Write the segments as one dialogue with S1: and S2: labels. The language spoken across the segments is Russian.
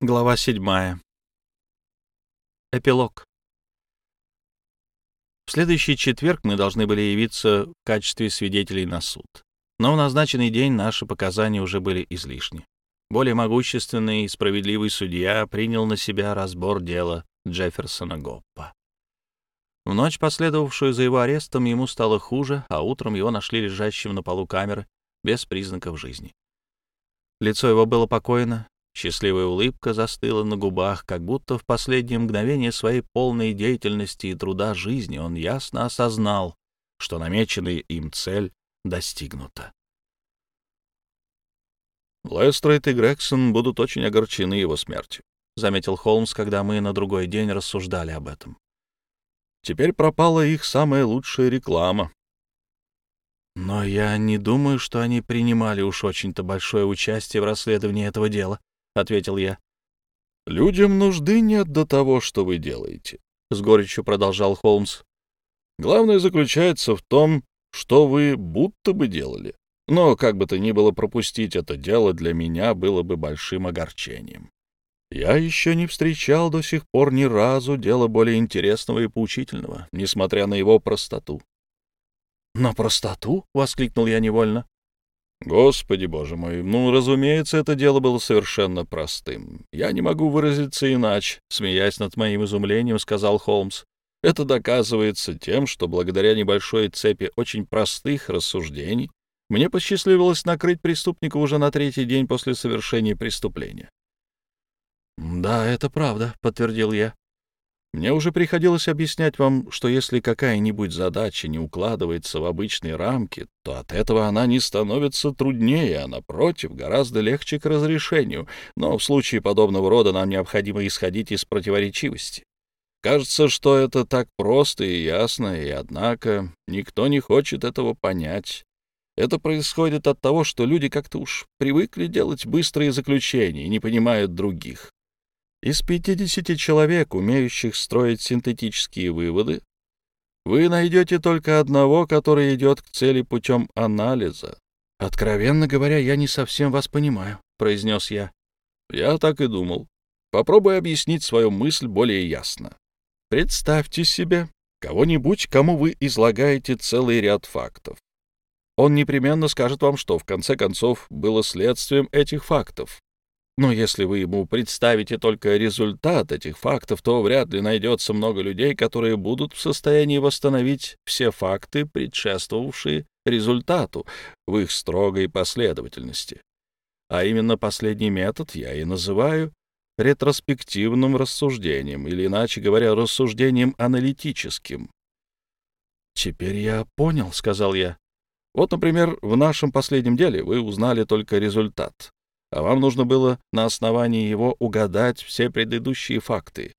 S1: Глава седьмая. Эпилог. В следующий четверг мы должны были явиться в качестве свидетелей на суд. Но в назначенный день наши показания уже были излишни. Более могущественный и справедливый судья принял на себя разбор дела Джефферсона Гоппа. В ночь, последовавшую за его арестом, ему стало хуже, а утром его нашли лежащим на полу камеры без признаков жизни. Лицо его было покойно, Счастливая улыбка застыла на губах, как будто в последнее мгновение своей полной деятельности и труда жизни он ясно осознал, что намеченная им цель достигнута.
S2: «Лестрейд и Грегсон будут очень огорчены его смертью», — заметил Холмс, когда мы на другой день рассуждали об этом. «Теперь пропала их самая лучшая реклама».
S1: «Но я не думаю, что они принимали уж очень-то большое участие в расследовании этого дела», — ответил я.
S2: «Людям нужды нет до того, что вы делаете», — с горечью продолжал Холмс. «Главное заключается в том, что вы будто бы делали. Но, как бы то ни было, пропустить это дело для меня было бы большим огорчением. Я еще не встречал до сих пор ни разу дела более интересного и поучительного, несмотря на его простоту.
S1: «На простоту?» — воскликнул я невольно.
S2: Господи, боже мой, ну, разумеется, это дело было совершенно простым. Я не могу выразиться иначе, смеясь над моим изумлением, сказал Холмс. Это доказывается тем, что благодаря небольшой цепи очень простых рассуждений мне посчастливилось накрыть преступника уже на третий день после совершения преступления.
S1: «Да, это правда», — подтвердил я.
S2: Мне уже приходилось объяснять вам, что если какая-нибудь задача не укладывается в обычные рамки, то от этого она не становится труднее, а, напротив, гораздо легче к разрешению. Но в случае подобного рода нам необходимо исходить из противоречивости. Кажется, что это так просто и ясно, и, однако, никто не хочет этого понять. Это происходит от того, что люди как-то уж привыкли делать быстрые заключения и не понимают других. Из 50 человек, умеющих строить синтетические выводы, вы найдете только одного, который идет к цели путем анализа.
S1: «Откровенно говоря, я не совсем вас понимаю», — произнес я.
S2: «Я так и думал. Попробуй объяснить свою мысль более ясно. Представьте себе кого-нибудь, кому вы излагаете целый ряд фактов. Он непременно скажет вам, что в конце концов было следствием этих фактов, но если вы ему представите только результат этих фактов, то вряд ли найдется много людей, которые будут в состоянии восстановить все факты, предшествовавшие результату в их строгой последовательности. А именно последний метод я и называю ретроспективным рассуждением, или, иначе говоря, рассуждением аналитическим.
S1: «Теперь я понял», — сказал я.
S2: «Вот, например, в нашем последнем деле вы узнали только результат а вам нужно было на основании его угадать все предыдущие факты.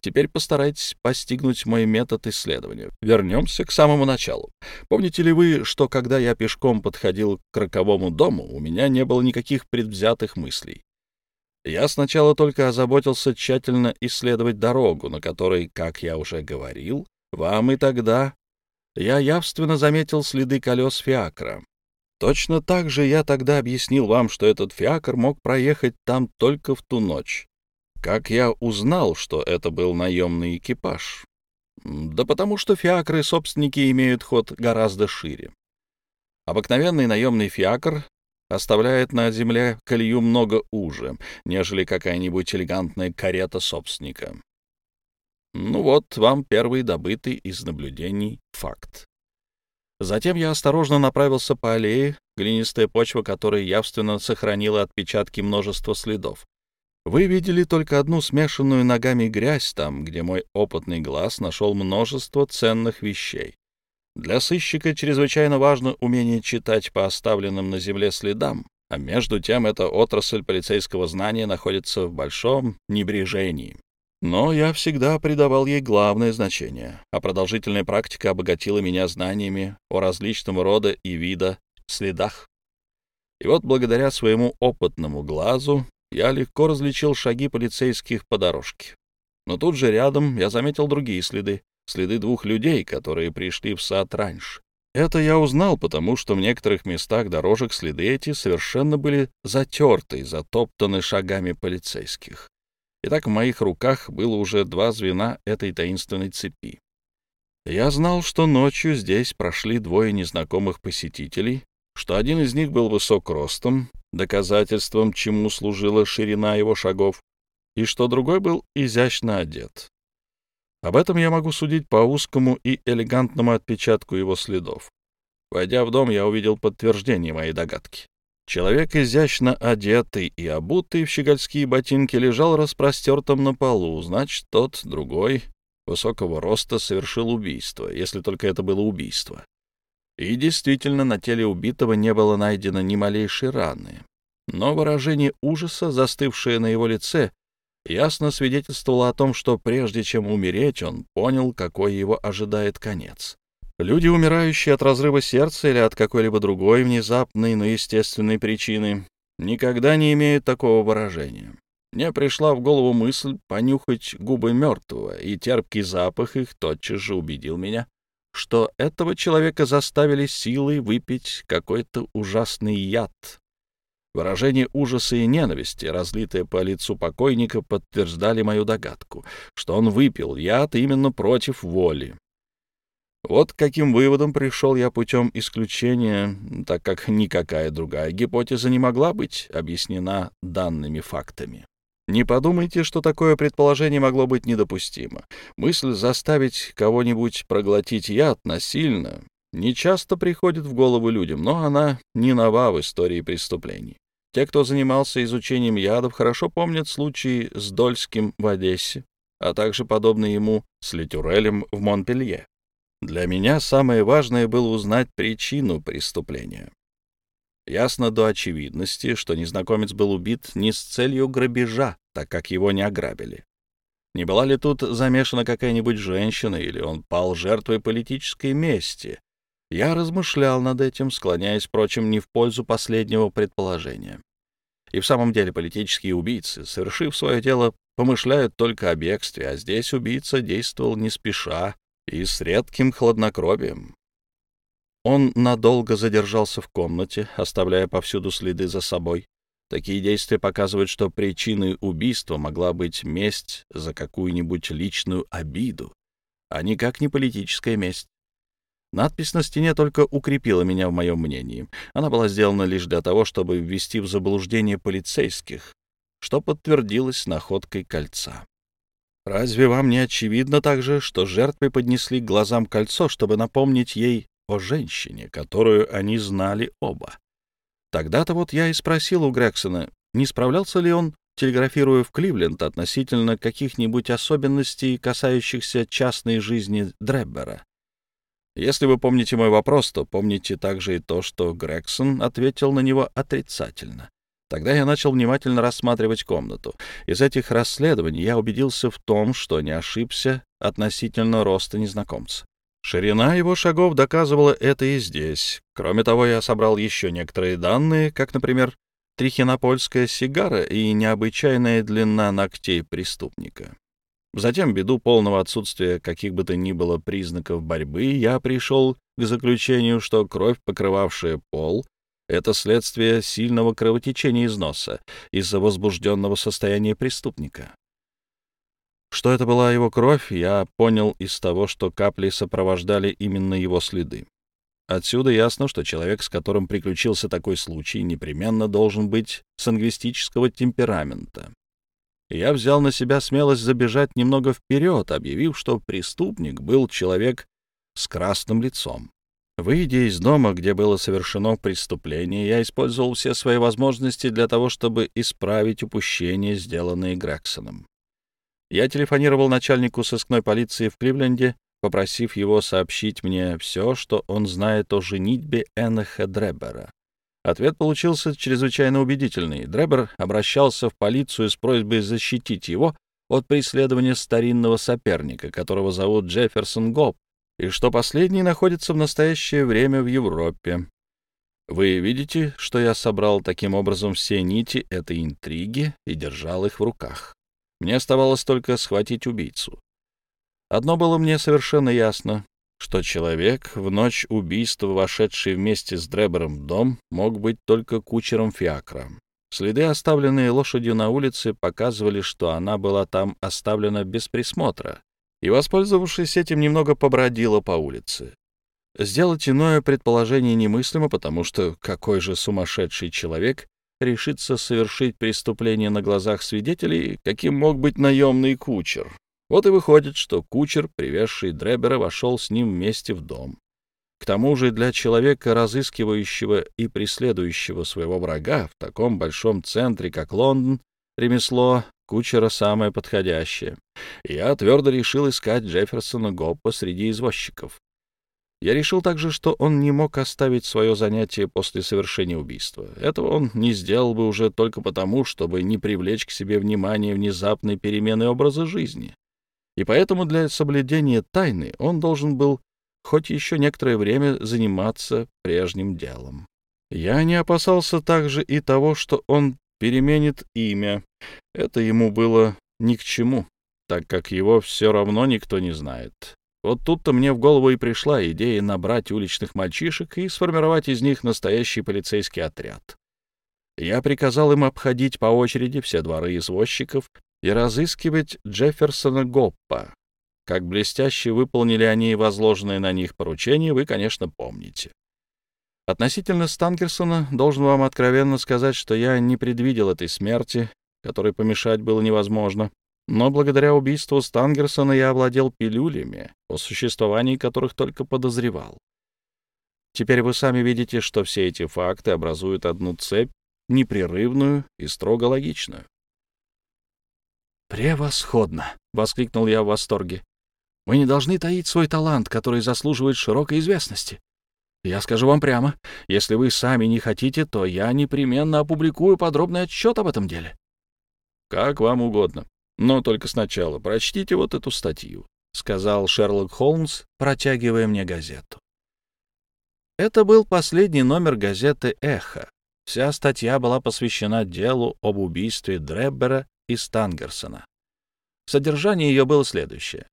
S2: Теперь постарайтесь постигнуть мой метод исследования. Вернемся к самому началу. Помните ли вы, что когда я пешком подходил к роковому дому, у меня не было никаких предвзятых мыслей? Я сначала только озаботился тщательно исследовать дорогу, на которой, как я уже говорил, вам и тогда я явственно заметил следы колес фиакра. Точно так же я тогда объяснил вам, что этот фиакр мог проехать там только в ту ночь. Как я узнал, что это был наемный экипаж? Да потому что фиакры собственники имеют ход гораздо шире. Обыкновенный наемный фиакр оставляет на земле колею много уже, нежели какая-нибудь элегантная карета собственника. Ну вот вам первый добытый из наблюдений факт. Затем я осторожно направился по аллее, глинистая почва которой явственно сохранила отпечатки множества следов. Вы видели только одну смешанную ногами грязь там, где мой опытный глаз нашел множество ценных вещей. Для сыщика чрезвычайно важно умение читать по оставленным на земле следам, а между тем эта отрасль полицейского знания находится в большом небрежении. Но я всегда придавал ей главное значение, а продолжительная практика обогатила меня знаниями о различном рода и вида следах. И вот благодаря своему опытному глазу я легко различил шаги полицейских по дорожке. Но тут же рядом я заметил другие следы, следы двух людей, которые пришли в сад раньше. Это я узнал, потому что в некоторых местах дорожек следы эти совершенно были затерты и затоптаны шагами полицейских. Итак, в моих руках было уже два звена этой таинственной цепи. Я знал, что ночью здесь прошли двое незнакомых посетителей, что один из них был высок ростом, доказательством чему служила ширина его шагов, и что другой был изящно одет. Об этом я могу судить по узкому и элегантному отпечатку его следов. Войдя в дом, я увидел подтверждение моей догадки. Человек, изящно одетый и обутый в щегольские ботинки, лежал распростертым на полу, значит, тот, другой, высокого роста, совершил убийство, если только это было убийство. И действительно, на теле убитого не было найдено ни малейшей раны. Но выражение ужаса, застывшее на его лице, ясно свидетельствовало о том, что прежде чем умереть, он понял, какой его ожидает конец. Люди, умирающие от разрыва сердца или от какой-либо другой внезапной, но естественной причины, никогда не имеют такого выражения. Мне пришла в голову мысль понюхать губы мертвого, и терпкий запах их тотчас же убедил меня, что этого человека заставили силой выпить какой-то ужасный яд. Выражение ужаса и ненависти, разлитое по лицу покойника, подтверждали мою догадку, что он выпил яд именно против воли. Вот каким выводом пришел я путем исключения, так как никакая другая гипотеза не могла быть объяснена данными фактами. Не подумайте, что такое предположение могло быть недопустимо. Мысль заставить кого-нибудь проглотить яд насильно не часто приходит в голову людям, но она не нова в истории преступлений. Те, кто занимался изучением ядов, хорошо помнят случаи с Дольским в Одессе, а также подобные ему с Летюрелем в Монпелье. Для меня самое важное было узнать причину преступления. Ясно до очевидности, что незнакомец был убит не с целью грабежа, так как его не ограбили. Не была ли тут замешана какая-нибудь женщина, или он пал жертвой политической мести? Я размышлял над этим, склоняясь, впрочем, не в пользу последнего предположения. И в самом деле политические убийцы, совершив свое дело, помышляют только о бегстве, а здесь убийца действовал не спеша и с редким хладнокровием. Он надолго задержался в комнате, оставляя повсюду следы за собой. Такие действия показывают, что причиной убийства могла быть месть за какую-нибудь личную обиду, а никак не политическая месть. Надпись на стене только укрепила меня в моем мнении. Она была сделана лишь для того, чтобы ввести в заблуждение полицейских, что подтвердилось находкой кольца. Разве вам не очевидно также, что жертвы поднесли к глазам кольцо, чтобы напомнить ей о женщине, которую они знали оба. Тогда-то вот я и спросил у Грексона, не справлялся ли он, телеграфируя в Кливленд относительно каких-нибудь особенностей, касающихся частной жизни Дреббера. Если вы помните мой вопрос, то помните также и то, что Грексон ответил на него отрицательно. Тогда я начал внимательно рассматривать комнату. Из этих расследований я убедился в том, что не ошибся относительно роста незнакомца. Ширина его шагов доказывала это и здесь. Кроме того, я собрал еще некоторые данные, как, например, трихинопольская сигара и необычайная длина ногтей преступника. Затем, ввиду полного отсутствия каких бы то ни было признаков борьбы, я пришел к заключению, что кровь, покрывавшая пол, — это следствие сильного кровотечения из носа из-за возбужденного состояния преступника. Что это была его кровь, я понял из того, что капли сопровождали именно его следы. Отсюда ясно, что человек, с которым приключился такой случай, непременно должен быть сангвистического темперамента. Я взял на себя смелость забежать немного вперед, объявив, что преступник был человек с красным лицом. Выйдя из дома, где было совершено преступление, я использовал все свои возможности для того, чтобы исправить упущения, сделанные Грексоном. Я телефонировал начальнику сыскной полиции в Кливленде, попросив его сообщить мне все, что он знает о женитьбе Эноха Дребера. Ответ получился чрезвычайно убедительный. Дребер обращался в полицию с просьбой защитить его от преследования старинного соперника, которого зовут Джефферсон Гоб, и что последний находится в настоящее время в Европе. Вы видите, что я собрал таким образом все нити этой интриги и держал их в руках. Мне оставалось только схватить убийцу. Одно было мне совершенно ясно, что человек, в ночь убийства, вошедший вместе с Дребером в дом, мог быть только кучером фиакра.
S1: Следы, оставленные лошадью на улице, показывали, что она была там оставлена без присмотра, и, воспользовавшись этим, немного побродила по улице. Сделать иное предположение немыслимо, потому что какой же сумасшедший человек решится совершить преступление на глазах свидетелей, каким мог быть наемный кучер. Вот и выходит, что кучер, привезший Дребера, вошел с ним вместе в дом. К тому же для человека, разыскивающего и преследующего своего врага в таком большом центре, как Лондон, ремесло кучера самое подходящее. Я твердо решил искать Джефферсона Гоппа среди извозчиков. Я решил также, что он не мог оставить свое занятие после совершения убийства. Этого он не сделал бы уже только потому, чтобы не привлечь к себе внимание внезапной перемены образа жизни. И поэтому для соблюдения тайны он должен был хоть еще некоторое время заниматься прежним делом. Я не опасался также и того, что он переменит имя. Это ему было ни к чему, так как его все равно никто не знает. Вот тут-то мне в голову и пришла идея набрать уличных мальчишек и сформировать из них настоящий полицейский отряд. Я приказал им обходить по очереди все дворы извозчиков и разыскивать Джефферсона Гоппа. Как блестяще выполнили они возложенное на них поручение, вы, конечно, помните. Относительно Станкерсона должен вам откровенно сказать, что я не предвидел этой смерти, которой помешать было невозможно. Но благодаря убийству Стангерсона я овладел пилюлями, о существовании которых только подозревал. Теперь вы сами видите, что все эти факты образуют одну цепь, непрерывную и строго логичную. «Превосходно!» — воскликнул я в восторге. «Вы не должны таить свой талант, который заслуживает широкой известности. Я скажу вам прямо, если вы сами не хотите, то я непременно опубликую подробный отчет об этом деле». «Как вам угодно», но только сначала прочтите вот эту статью», — сказал Шерлок Холмс, протягивая мне газету. Это был последний номер газеты «Эхо». Вся статья была посвящена делу об убийстве Дреббера и Стангерсона. Содержание ее было следующее.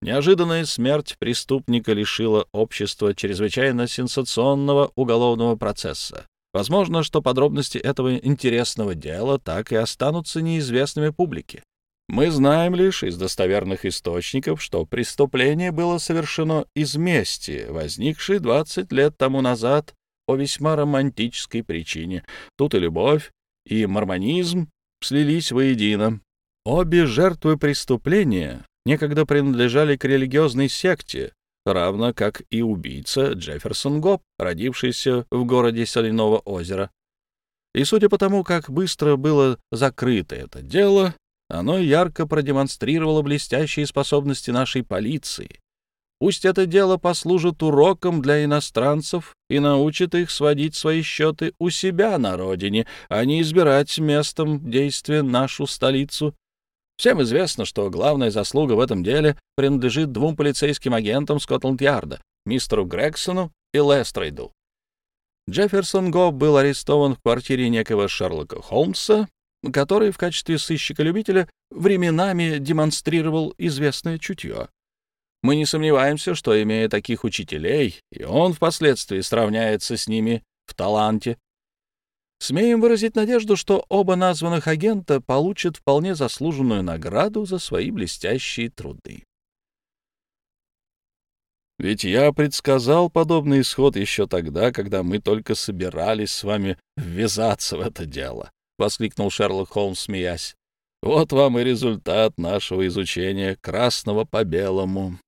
S1: Неожиданная смерть преступника лишила общества чрезвычайно сенсационного уголовного процесса. Возможно, что подробности этого интересного дела так и останутся неизвестными публике. Мы знаем лишь из достоверных источников, что преступление было совершено из мести, возникшей 20 лет тому назад по весьма романтической причине. Тут и любовь, и мормонизм слились воедино. Обе жертвы преступления некогда принадлежали к религиозной секте, равно как и убийца Джефферсон Гоп, родившийся в городе Соляного озера. И судя по тому, как быстро было закрыто это дело, оно ярко продемонстрировало блестящие способности нашей полиции. Пусть это дело послужит уроком для иностранцев и научит их сводить свои счеты у себя на родине, а не избирать местом действия нашу столицу. Всем известно, что главная заслуга в этом деле принадлежит двум полицейским агентам Скотланд-Ярда, мистеру Грексону и Лестрейду. Джефферсон Го был арестован в квартире некого Шерлока Холмса который в качестве сыщика-любителя временами демонстрировал известное чутье. Мы не сомневаемся, что, имея таких учителей, и он впоследствии сравняется с ними в таланте. Смеем выразить надежду, что оба названных агента получат вполне заслуженную награду за свои блестящие труды. Ведь я предсказал подобный исход еще тогда, когда мы только собирались с вами ввязаться в это дело. — воскликнул Шерлок Холмс, смеясь. «Вот вам и результат нашего изучения красного по белому.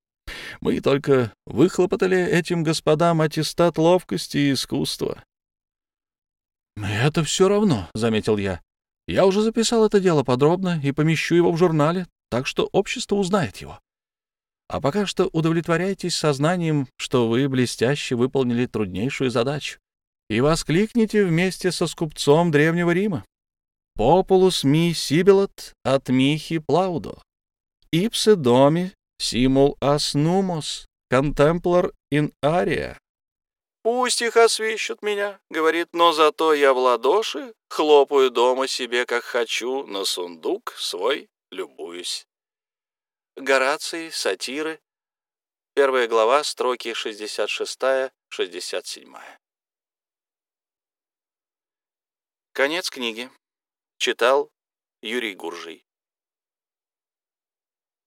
S1: Мы только выхлопотали этим господам аттестат ловкости и искусства». «Это все равно», — заметил я. «Я уже записал это дело подробно и помещу его в журнале, так что общество узнает его. А пока что удовлетворяйтесь сознанием, что вы блестяще выполнили труднейшую задачу, и воскликните вместе со скупцом Древнего Рима. Populus mi sibilat at mihi plaudo. Ipse domi simul as numos contemplar in aria. Пусть их освищут меня, — говорит, — но зато я в ладоши хлопаю дома себе, как хочу, на сундук свой любуюсь. Гораций, сатиры. Первая глава, строки 66-67. Конец книги. Читал Юрий Гуржий.